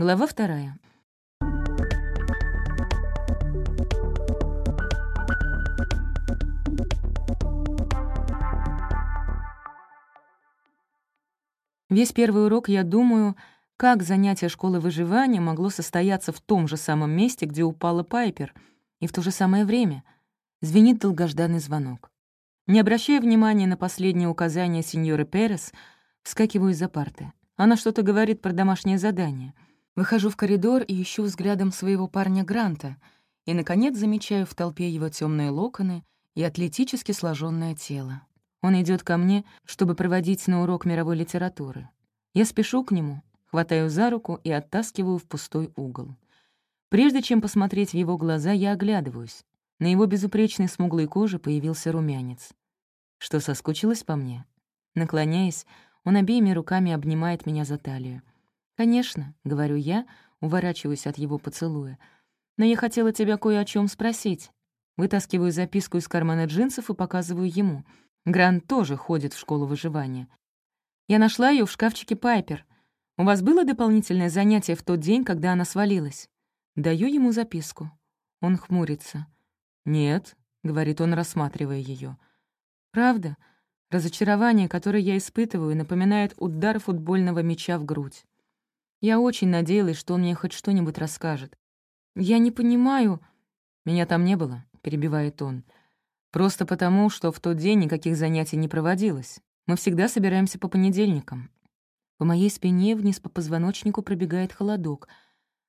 Глава вторая. Весь первый урок я думаю, как занятие школы выживания могло состояться в том же самом месте, где упала Пайпер, и в то же самое время. Звенит долгожданный звонок. Не обращая внимания на последние указания сеньоры Перес, вскакиваю из-за парты. Она что-то говорит про домашнее задание — Выхожу в коридор и ищу взглядом своего парня Гранта и, наконец, замечаю в толпе его темные локоны и атлетически сложенное тело. Он идет ко мне, чтобы проводить на урок мировой литературы. Я спешу к нему, хватаю за руку и оттаскиваю в пустой угол. Прежде чем посмотреть в его глаза, я оглядываюсь. На его безупречной смуглой коже появился румянец. Что соскучилась по мне? Наклоняясь, он обеими руками обнимает меня за талию. «Конечно», — говорю я, уворачиваюсь от его поцелуя. «Но я хотела тебя кое о чем спросить». Вытаскиваю записку из кармана джинсов и показываю ему. Грант тоже ходит в школу выживания. Я нашла ее в шкафчике Пайпер. У вас было дополнительное занятие в тот день, когда она свалилась? Даю ему записку. Он хмурится. «Нет», — говорит он, рассматривая ее. «Правда?» Разочарование, которое я испытываю, напоминает удар футбольного мяча в грудь. Я очень надеялась, что он мне хоть что-нибудь расскажет. «Я не понимаю...» «Меня там не было», — перебивает он. «Просто потому, что в тот день никаких занятий не проводилось. Мы всегда собираемся по понедельникам». По моей спине вниз по позвоночнику пробегает холодок.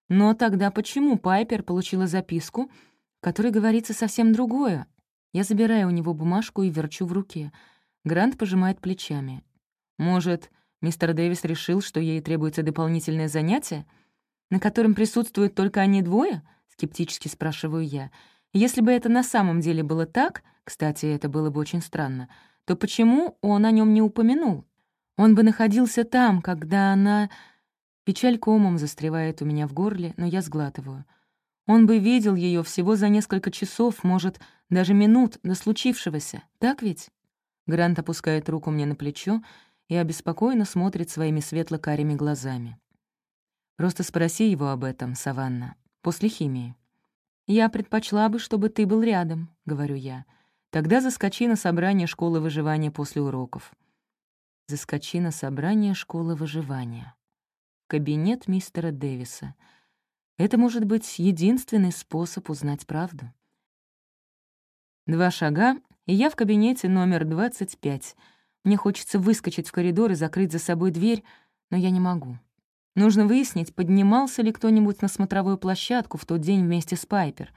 Но тогда почему Пайпер получила записку, в которой говорится совсем другое? Я забираю у него бумажку и верчу в руке. Грант пожимает плечами. «Может, Мистер Дэвис решил, что ей требуется дополнительное занятие, на котором присутствуют только они двое? Скептически спрашиваю я. Если бы это на самом деле было так, кстати, это было бы очень странно, то почему он о нем не упомянул? Он бы находился там, когда она... Печаль комом застревает у меня в горле, но я сглатываю. Он бы видел ее всего за несколько часов, может, даже минут до случившегося, так ведь? Грант опускает руку мне на плечо, и обеспокоенно смотрит своими светло-карими глазами. «Просто спроси его об этом, Саванна, после химии». «Я предпочла бы, чтобы ты был рядом», — говорю я. «Тогда заскочи на собрание школы выживания после уроков». Заскочи на собрание школы выживания. Кабинет мистера Дэвиса. Это может быть единственный способ узнать правду. Два шага, и я в кабинете номер 25 — мне хочется выскочить в коридор и закрыть за собой дверь, но я не могу. Нужно выяснить, поднимался ли кто-нибудь на смотровую площадку в тот день вместе с Пайпер.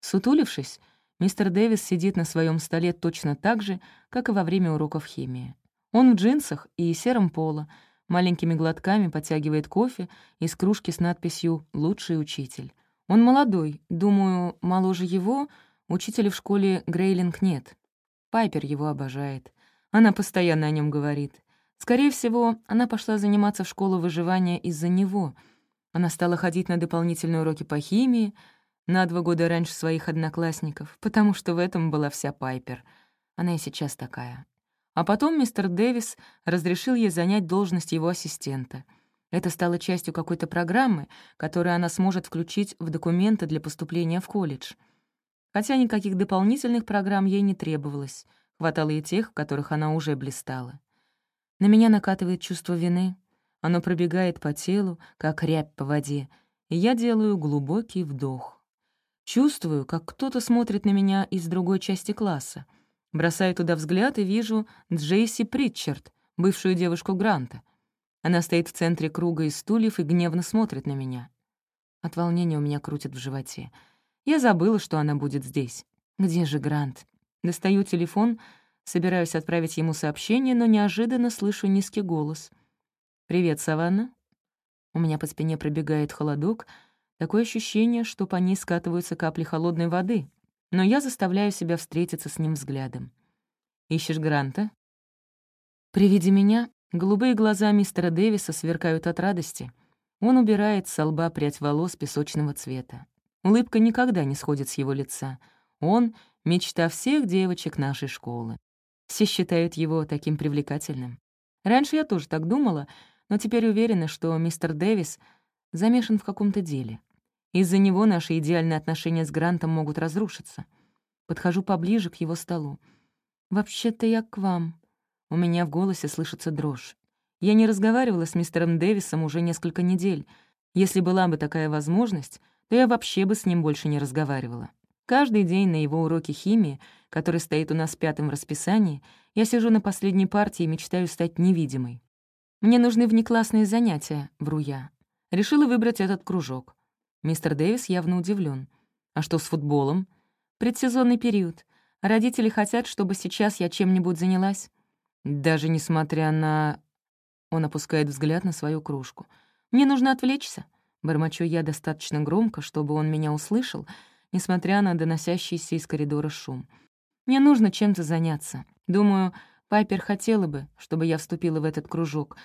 Сутулившись, мистер Дэвис сидит на своем столе точно так же, как и во время уроков химии. Он в джинсах и сером поло, маленькими глотками подтягивает кофе из кружки с надписью «Лучший учитель». Он молодой, думаю, моложе его, учителя в школе Грейлинг нет. Пайпер его обожает. Она постоянно о нем говорит. Скорее всего, она пошла заниматься в школу выживания из-за него. Она стала ходить на дополнительные уроки по химии на два года раньше своих одноклассников, потому что в этом была вся Пайпер. Она и сейчас такая. А потом мистер Дэвис разрешил ей занять должность его ассистента. Это стало частью какой-то программы, которую она сможет включить в документы для поступления в колледж. Хотя никаких дополнительных программ ей не требовалось — хватало и тех, в которых она уже блистала. На меня накатывает чувство вины. Оно пробегает по телу, как рябь по воде, и я делаю глубокий вдох. Чувствую, как кто-то смотрит на меня из другой части класса. Бросаю туда взгляд и вижу Джейси Притчард, бывшую девушку Гранта. Она стоит в центре круга из стульев и гневно смотрит на меня. От волнения у меня крутит в животе. Я забыла, что она будет здесь. Где же Грант? Достаю телефон, собираюсь отправить ему сообщение, но неожиданно слышу низкий голос. «Привет, Саванна». У меня по спине пробегает холодок. Такое ощущение, что по ней скатываются капли холодной воды. Но я заставляю себя встретиться с ним взглядом. «Ищешь Гранта?» При виде меня голубые глаза мистера Дэвиса сверкают от радости. Он убирает со лба прядь волос песочного цвета. Улыбка никогда не сходит с его лица. Он мечта всех девочек нашей школы. Все считают его таким привлекательным. Раньше я тоже так думала, но теперь уверена, что мистер Дэвис замешан в каком-то деле. Из-за него наши идеальные отношения с Грантом могут разрушиться. Подхожу поближе к его столу. «Вообще-то я к вам». У меня в голосе слышится дрожь. Я не разговаривала с мистером Дэвисом уже несколько недель. Если была бы такая возможность, то я вообще бы с ним больше не разговаривала. Каждый день на его уроке химии, который стоит у нас пятым в расписании, я сижу на последней партии и мечтаю стать невидимой. Мне нужны внеклассные занятия, вру я. Решила выбрать этот кружок. Мистер Дэвис явно удивлен. А что с футболом? Предсезонный период. Родители хотят, чтобы сейчас я чем-нибудь занялась. Даже несмотря на... Он опускает взгляд на свою кружку. «Мне нужно отвлечься». Бормочу я достаточно громко, чтобы он меня услышал — несмотря на доносящийся из коридора шум. «Мне нужно чем-то заняться. Думаю, Пайпер хотела бы, чтобы я вступила в этот кружок.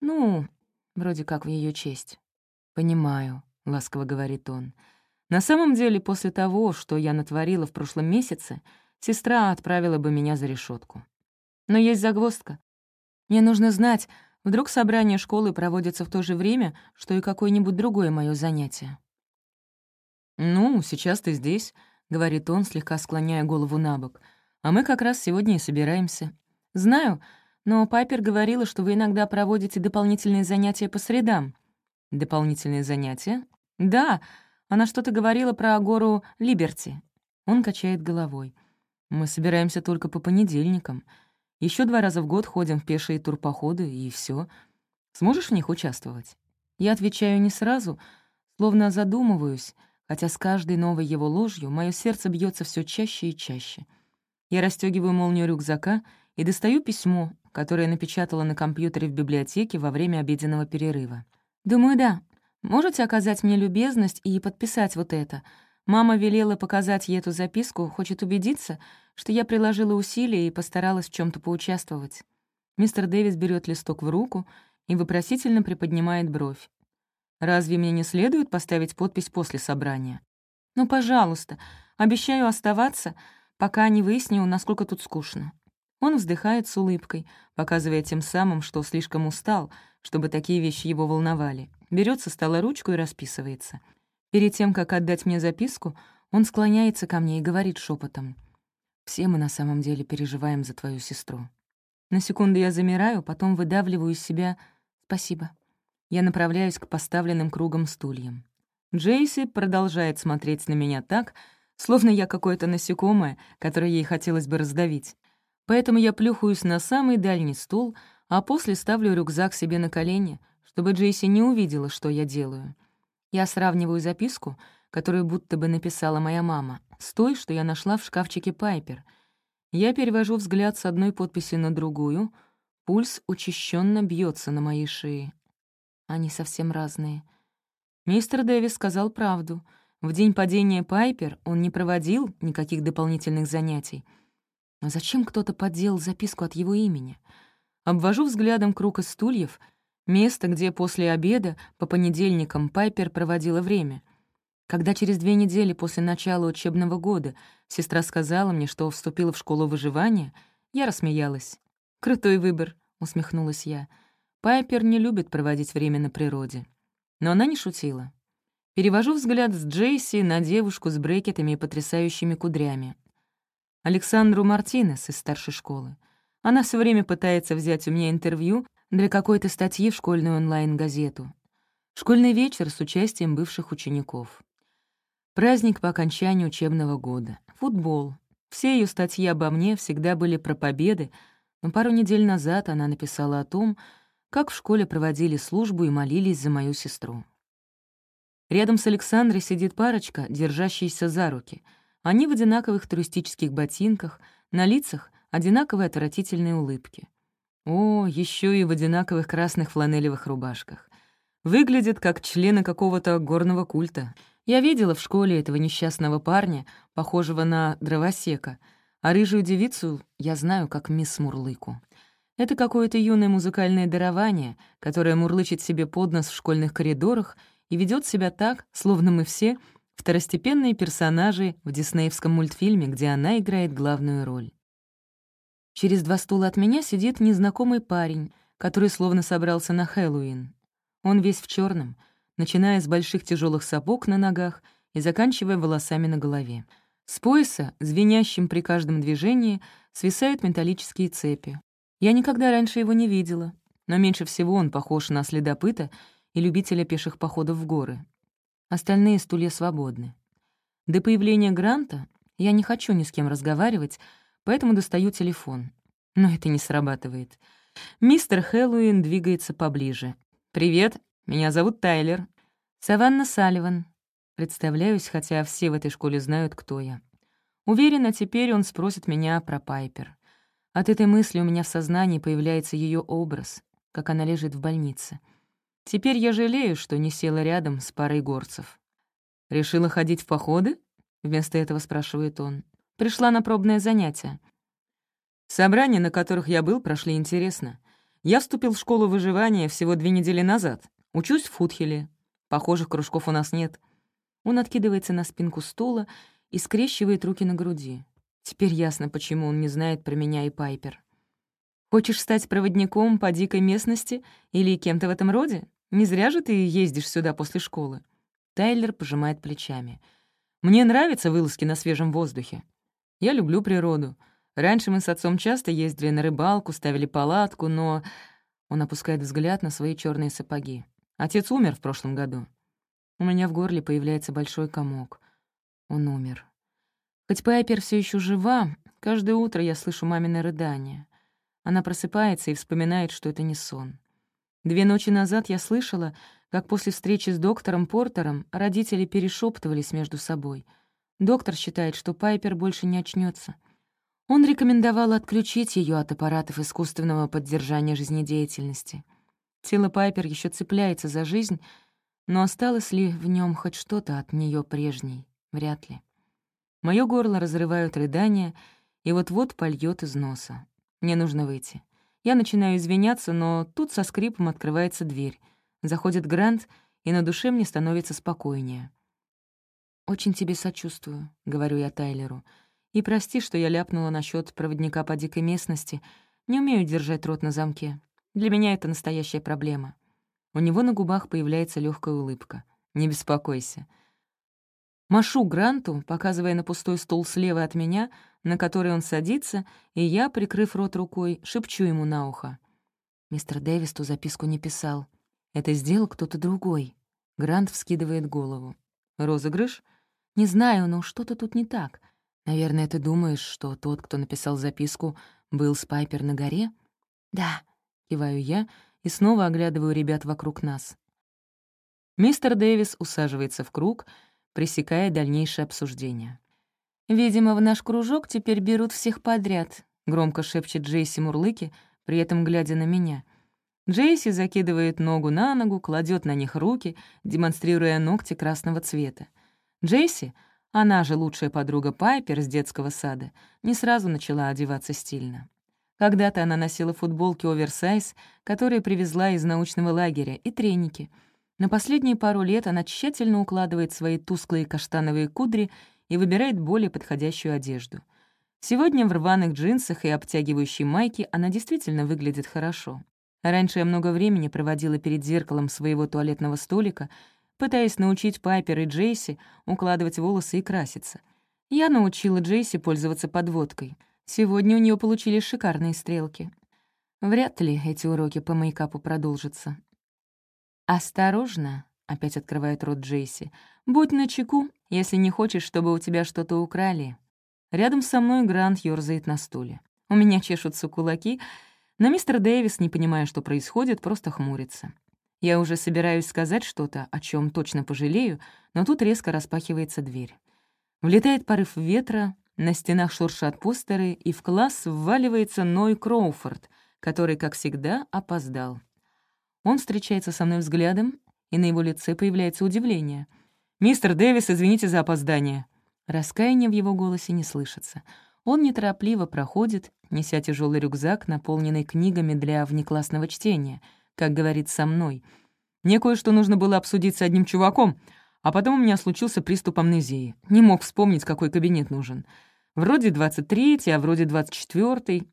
Ну, вроде как в ее честь». «Понимаю», — ласково говорит он. На самом деле, после того, что я натворила в прошлом месяце, сестра отправила бы меня за решетку. Но есть загвоздка. Мне нужно знать, вдруг собрание школы проводится в то же время, что и какое-нибудь другое мое занятие. «Ну, сейчас ты здесь», — говорит он, слегка склоняя голову на бок. «А мы как раз сегодня и собираемся». «Знаю, но Пайпер говорила, что вы иногда проводите дополнительные занятия по средам». «Дополнительные занятия?» «Да, она что-то говорила про гору Либерти». Он качает головой. «Мы собираемся только по понедельникам. Еще два раза в год ходим в пешие турпоходы, и все. Сможешь в них участвовать?» Я отвечаю не сразу, словно задумываюсь, хотя с каждой новой его ложью мое сердце бьется все чаще и чаще. Я расстегиваю молнию рюкзака и достаю письмо, которое напечатала на компьютере в библиотеке во время обеденного перерыва. «Думаю, да. Можете оказать мне любезность и подписать вот это. Мама велела показать ей эту записку, хочет убедиться, что я приложила усилия и постаралась в чем то поучаствовать». Мистер Дэвис берет листок в руку и вопросительно приподнимает бровь. Разве мне не следует поставить подпись после собрания? Ну, пожалуйста, обещаю оставаться, пока не выясню, насколько тут скучно. Он вздыхает с улыбкой, показывая тем самым, что слишком устал, чтобы такие вещи его волновали. Берет со стола ручку и расписывается. Перед тем, как отдать мне записку, он склоняется ко мне и говорит шепотом: «Все мы на самом деле переживаем за твою сестру». На секунду я замираю, потом выдавливаю из себя «спасибо». Я направляюсь к поставленным кругом стульям. Джейси продолжает смотреть на меня так, словно я какое-то насекомое, которое ей хотелось бы раздавить. Поэтому я плюхаюсь на самый дальний стул, а после ставлю рюкзак себе на колени, чтобы Джейси не увидела, что я делаю. Я сравниваю записку, которую будто бы написала моя мама, с той, что я нашла в шкафчике Пайпер. Я перевожу взгляд с одной подписи на другую. Пульс учащенно бьется на моей шее. Они совсем разные. Мистер Дэвис сказал правду. В день падения Пайпер он не проводил никаких дополнительных занятий. Но зачем кто-то подделал записку от его имени? Обвожу взглядом круг из стульев, место, где после обеда по понедельникам Пайпер проводила время. Когда через две недели после начала учебного года сестра сказала мне, что вступила в школу выживания, я рассмеялась. «Крутой выбор», — усмехнулась я, — Пайпер не любит проводить время на природе. Но она не шутила. Перевожу взгляд с Джейси на девушку с брекетами и потрясающими кудрями. Александру Мартинес из старшей школы. Она все время пытается взять у меня интервью для какой-то статьи в школьную онлайн-газету. Школьный вечер с участием бывших учеников. Праздник по окончанию учебного года. Футбол. Все ее статьи обо мне всегда были про победы, но пару недель назад она написала о том, как в школе проводили службу и молились за мою сестру. Рядом с Александрой сидит парочка, держащаяся за руки. Они в одинаковых туристических ботинках, на лицах одинаковые отвратительные улыбки. О, еще и в одинаковых красных фланелевых рубашках. Выглядят как члены какого-то горного культа. Я видела в школе этого несчастного парня, похожего на дровосека, а рыжую девицу я знаю как мисс Мурлыку. Это какое-то юное музыкальное дарование, которое мурлычет себе под нос в школьных коридорах и ведет себя так, словно мы все — второстепенные персонажи в диснеевском мультфильме, где она играет главную роль. Через два стула от меня сидит незнакомый парень, который словно собрался на Хэллоуин. Он весь в черном, начиная с больших тяжелых сапог на ногах и заканчивая волосами на голове. С пояса, звенящим при каждом движении, свисают металлические цепи. Я никогда раньше его не видела, но меньше всего он похож на следопыта и любителя пеших походов в горы. Остальные стулья свободны. До появления Гранта я не хочу ни с кем разговаривать, поэтому достаю телефон. Но это не срабатывает. Мистер Хэллоуин двигается поближе. «Привет, меня зовут Тайлер». «Саванна Салливан». Представляюсь, хотя все в этой школе знают, кто я. Уверена, теперь он спросит меня про Пайпер. От этой мысли у меня в сознании появляется ее образ, как она лежит в больнице. Теперь я жалею, что не села рядом с парой горцев. «Решила ходить в походы?» — вместо этого спрашивает он. «Пришла на пробное занятие. Собрания, на которых я был, прошли интересно. Я вступил в школу выживания всего две недели назад. Учусь в Футхеле. Похожих кружков у нас нет». Он откидывается на спинку стула и скрещивает руки на груди. Теперь ясно, почему он не знает про меня и Пайпер. Хочешь стать проводником по дикой местности или кем-то в этом роде? Не зря же ты ездишь сюда после школы. Тайлер пожимает плечами. Мне нравятся вылазки на свежем воздухе. Я люблю природу. Раньше мы с отцом часто ездили на рыбалку, ставили палатку, но... Он опускает взгляд на свои черные сапоги. Отец умер в прошлом году. У меня в горле появляется большой комок. Он умер. Хоть Пайпер все еще жива, каждое утро я слышу мамины рыдания. Она просыпается и вспоминает, что это не сон. Две ночи назад я слышала, как после встречи с доктором Портером родители перешептывались между собой. Доктор считает, что Пайпер больше не очнется. Он рекомендовал отключить ее от аппаратов искусственного поддержания жизнедеятельности. Тело Пайпер еще цепляется за жизнь, но осталось ли в нем хоть что-то от нее прежней? Вряд ли. Мое горло разрывают рыдания, и вот-вот польет из носа. Мне нужно выйти. Я начинаю извиняться, но тут со скрипом открывается дверь. Заходит Грант, и на душе мне становится спокойнее. «Очень тебе сочувствую», — говорю я Тайлеру. «И прости, что я ляпнула насчет проводника по дикой местности. Не умею держать рот на замке. Для меня это настоящая проблема». У него на губах появляется легкая улыбка. «Не беспокойся. Машу Гранту, показывая на пустой стул слева от меня, на который он садится, и я, прикрыв рот рукой, шепчу ему на ухо. Мистер Дэвис ту записку не писал. Это сделал кто-то другой. Грант вскидывает голову. «Розыгрыш?» «Не знаю, но что-то тут не так. Наверное, ты думаешь, что тот, кто написал записку, был Спайпер на горе?» «Да», — киваю я и снова оглядываю ребят вокруг нас. Мистер Дэвис усаживается в круг — пресекая дальнейшее обсуждение. «Видимо, в наш кружок теперь берут всех подряд», — громко шепчет Джейси Мурлыки, при этом глядя на меня. Джейси закидывает ногу на ногу, кладет на них руки, демонстрируя ногти красного цвета. Джейси, она же лучшая подруга Пайпер с детского сада, не сразу начала одеваться стильно. Когда-то она носила футболки оверсайз, которые привезла из научного лагеря, и треники — на последние пару лет она тщательно укладывает свои тусклые каштановые кудри и выбирает более подходящую одежду. Сегодня в рваных джинсах и обтягивающей майке она действительно выглядит хорошо. Раньше я много времени проводила перед зеркалом своего туалетного столика, пытаясь научить Пайпер и Джейси укладывать волосы и краситься. Я научила Джейси пользоваться подводкой. Сегодня у нее получились шикарные стрелки. Вряд ли эти уроки по мейкапу продолжатся. «Осторожно», — опять открывает рот Джейси. «Будь начеку, если не хочешь, чтобы у тебя что-то украли». Рядом со мной Грант ёрзает на стуле. У меня чешутся кулаки, но мистер Дэвис, не понимая, что происходит, просто хмурится. Я уже собираюсь сказать что-то, о чем точно пожалею, но тут резко распахивается дверь. Влетает порыв ветра, на стенах шуршат постеры, и в класс вваливается Ной Кроуфорд, который, как всегда, опоздал. Он встречается со мной взглядом, и на его лице появляется удивление. «Мистер Дэвис, извините за опоздание». Раскаяния в его голосе не слышится. Он неторопливо проходит, неся тяжелый рюкзак, наполненный книгами для внеклассного чтения, как говорит со мной. «Мне кое-что нужно было обсудить с одним чуваком, а потом у меня случился приступ амнезии. Не мог вспомнить, какой кабинет нужен. Вроде 23-й, а вроде 24-й.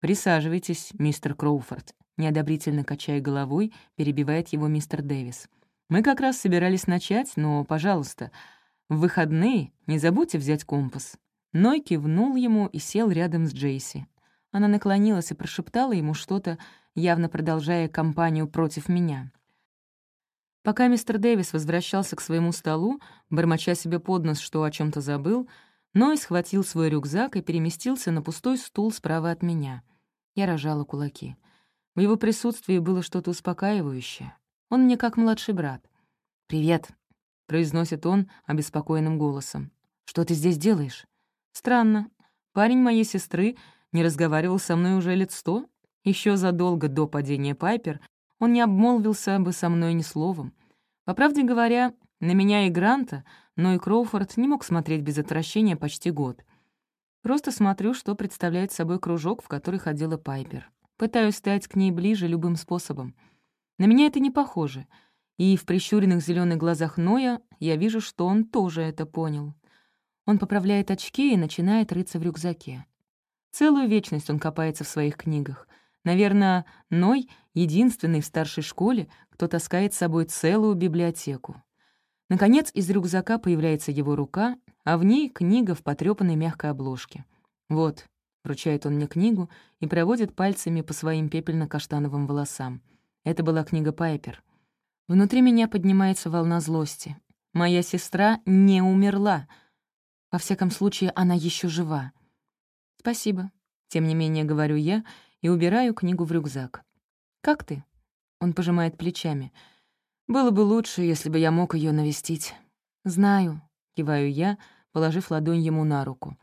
Присаживайтесь, мистер Кроуфорд неодобрительно качая головой, перебивает его мистер Дэвис. «Мы как раз собирались начать, но, пожалуйста, в выходные не забудьте взять компас». Ной кивнул ему и сел рядом с Джейси. Она наклонилась и прошептала ему что-то, явно продолжая кампанию против меня. Пока мистер Дэвис возвращался к своему столу, бормоча себе под нос, что о чем то забыл, Ной схватил свой рюкзак и переместился на пустой стул справа от меня. Я рожала кулаки. В его присутствии было что-то успокаивающее. Он мне как младший брат. «Привет», — произносит он обеспокоенным голосом. «Что ты здесь делаешь?» «Странно. Парень моей сестры не разговаривал со мной уже лет сто. Еще задолго до падения Пайпер он не обмолвился бы со мной ни словом. По правде говоря, на меня и Гранта, но и Кроуфорд не мог смотреть без отвращения почти год. Просто смотрю, что представляет собой кружок, в который ходила Пайпер. Пытаюсь стать к ней ближе любым способом. На меня это не похоже. И в прищуренных зеленых глазах Ноя я вижу, что он тоже это понял. Он поправляет очки и начинает рыться в рюкзаке. Целую вечность он копается в своих книгах. Наверное, Ной — единственный в старшей школе, кто таскает с собой целую библиотеку. Наконец, из рюкзака появляется его рука, а в ней книга в потрёпанной мягкой обложке. Вот, Вручает он мне книгу и проводит пальцами по своим пепельно-каштановым волосам. Это была книга Пайпер. Внутри меня поднимается волна злости. Моя сестра не умерла. Во всяком случае, она еще жива. «Спасибо», — тем не менее говорю я и убираю книгу в рюкзак. «Как ты?» — он пожимает плечами. «Было бы лучше, если бы я мог ее навестить». «Знаю», — киваю я, положив ладонь ему на руку.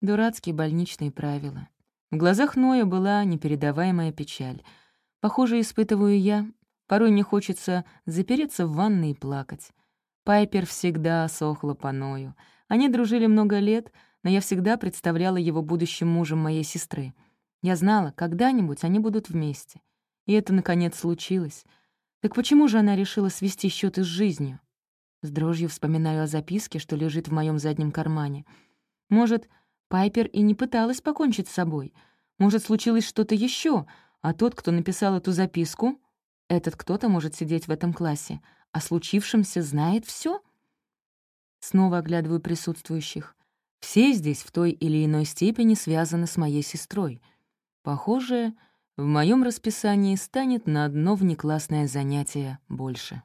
Дурацкие больничные правила. В глазах Ноя была непередаваемая печаль. Похоже, испытываю я. Порой мне хочется запереться в ванной и плакать. Пайпер всегда сохла по Ною. Они дружили много лет, но я всегда представляла его будущим мужем моей сестры. Я знала, когда-нибудь они будут вместе. И это, наконец, случилось. Так почему же она решила свести счеты с жизнью? С дрожью вспоминаю о записке, что лежит в моем заднем кармане. Может, Пайпер и не пыталась покончить с собой. Может, случилось что-то еще, а тот, кто написал эту записку, этот кто-то может сидеть в этом классе, А случившемся знает все. Снова оглядываю присутствующих. Все здесь в той или иной степени связаны с моей сестрой. Похоже, в моем расписании станет на одно внеклассное занятие больше.